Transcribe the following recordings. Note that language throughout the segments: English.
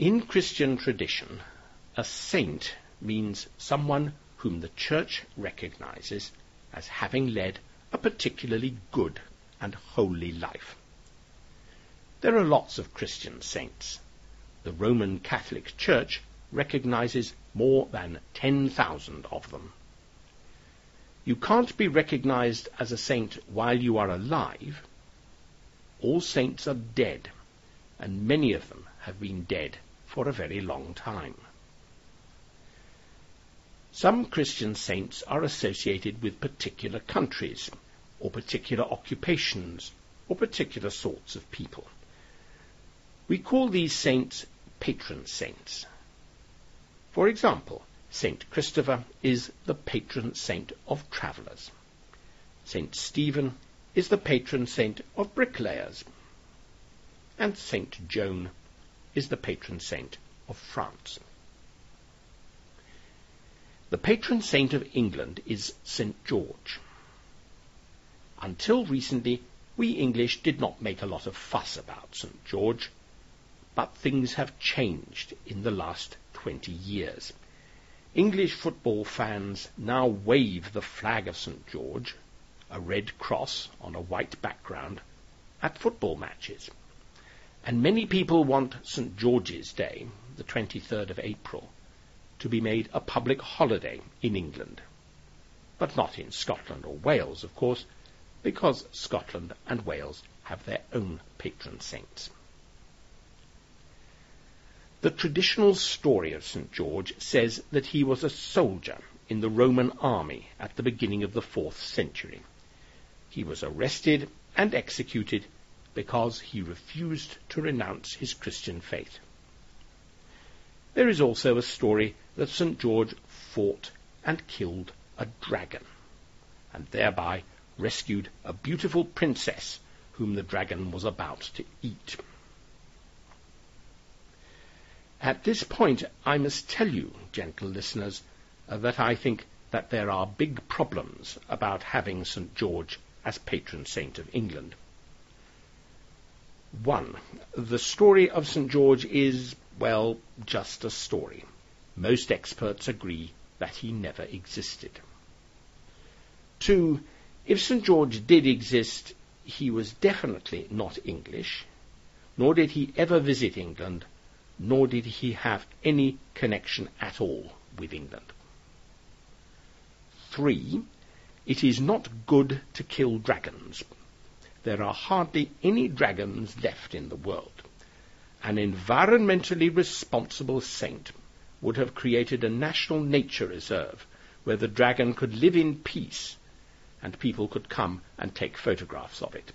In Christian tradition, a saint means someone whom the Church recognizes as having led a particularly good and holy life. There are lots of Christian saints. The Roman Catholic Church recognizes more than 10,000 of them. You can't be recognized as a saint while you are alive. All saints are dead, and many of them have been dead for a very long time. Some Christian saints are associated with particular countries, or particular occupations, or particular sorts of people. We call these saints patron saints. For example, Saint Christopher is the patron saint of travellers. Saint Stephen is the patron saint of bricklayers. And Saint Joan is the patron saint of France. The patron saint of England is St. George. Until recently, we English did not make a lot of fuss about St. George, but things have changed in the last 20 years. English football fans now wave the flag of St. George, a red cross on a white background, at football matches. And many people want St. George's Day, the 23rd of April, to be made a public holiday in England. But not in Scotland or Wales, of course, because Scotland and Wales have their own patron saints. The traditional story of St. George says that he was a soldier in the Roman army at the beginning of the fourth century. He was arrested and executed because he refused to renounce his Christian faith. There is also a story that St. George fought and killed a dragon, and thereby rescued a beautiful princess whom the dragon was about to eat. At this point, I must tell you, gentle listeners, uh, that I think that there are big problems about having St. George as patron saint of England. One, the story of St. George is, well, just a story. Most experts agree that he never existed. Two, if St. George did exist, he was definitely not English, nor did he ever visit England, nor did he have any connection at all with England. Three, it is not good to kill dragons. There are hardly any dragons left in the world. An environmentally responsible saint would have created a national nature reserve where the dragon could live in peace and people could come and take photographs of it.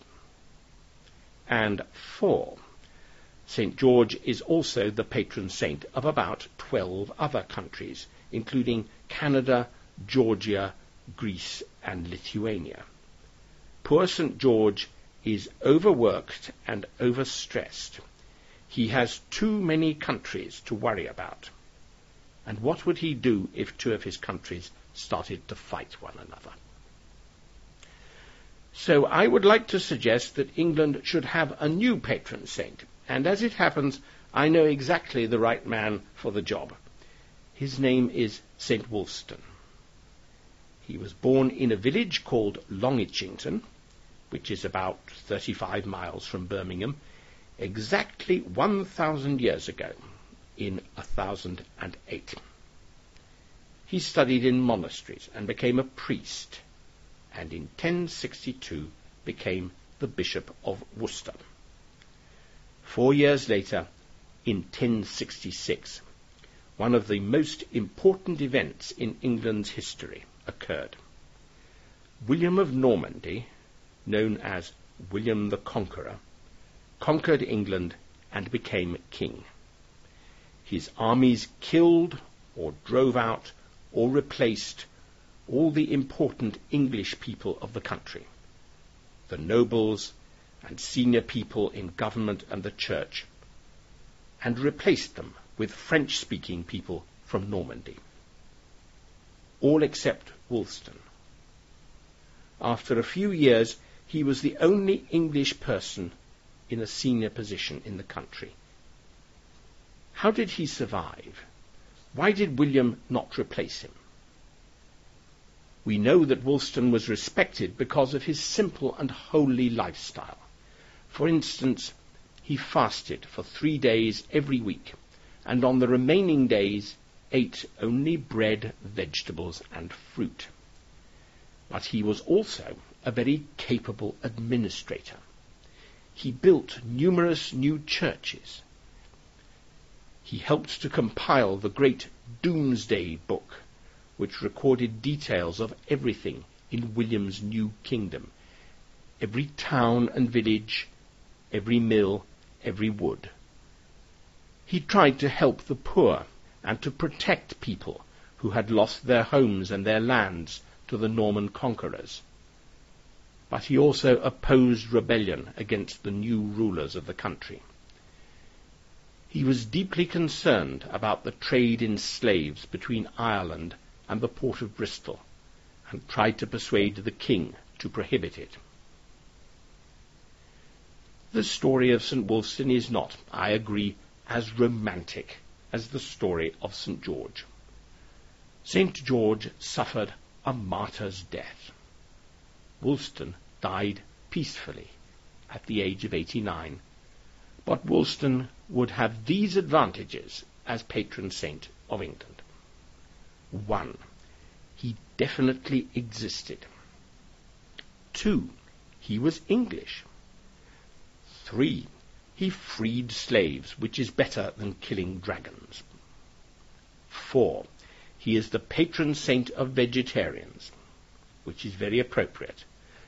And four, St. George is also the patron saint of about 12 other countries, including Canada, Georgia, Greece, and Lithuania. Poor St. George is overworked and overstressed. He has too many countries to worry about. And what would he do if two of his countries started to fight one another? So I would like to suggest that England should have a new patron saint, and as it happens, I know exactly the right man for the job. His name is St. Wulfstan. He was born in a village called Long Itchington, which is about 35 miles from Birmingham, exactly 1,000 years ago in 1008. He studied in monasteries and became a priest, and in 1062 became the Bishop of Worcester. Four years later, in 1066, one of the most important events in England's history occurred. William of Normandy, known as William the Conqueror, conquered England and became king. His armies killed or drove out or replaced all the important English people of the country, the nobles and senior people in government and the church, and replaced them with French-speaking people from Normandy. All except Wulfstan. After a few years, he was the only English person in a senior position in the country. How did he survive? Why did William not replace him? We know that Wulstan was respected because of his simple and holy lifestyle. For instance, he fasted for three days every week, and on the remaining days ate only bread, vegetables, and fruit. But he was also a very capable administrator. He built numerous new churches. He helped to compile the great Domesday Book, which recorded details of everything in William's new kingdom, every town and village, every mill, every wood. He tried to help the poor and to protect people who had lost their homes and their lands to the Norman conquerors. But he also opposed rebellion against the new rulers of the country. He was deeply concerned about the trade in slaves between Ireland and the port of Bristol, and tried to persuade the king to prohibit it. The story of St. Wulstan is not, I agree, as romantic as the story of St. George. St. George suffered a martyr's death. Wulstan died peacefully at the age of 89, but Wulstan would have these advantages as patron saint of England. One, he definitely existed. Two, he was English. Three, he freed slaves, which is better than killing dragons. Four, he is the patron saint of vegetarians, which is very appropriate,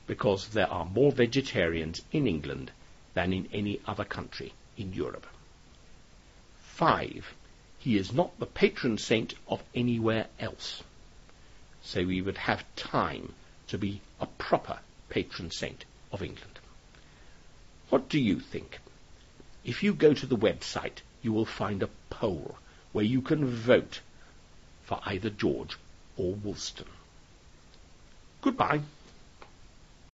because there are more vegetarians in England than in any other country in Europe. Five, he is not the patron saint of anywhere else. So we would have time to be a proper patron saint of England. What do you think? If you go to the website, you will find a poll where you can vote for either George or Wulstan. Goodbye.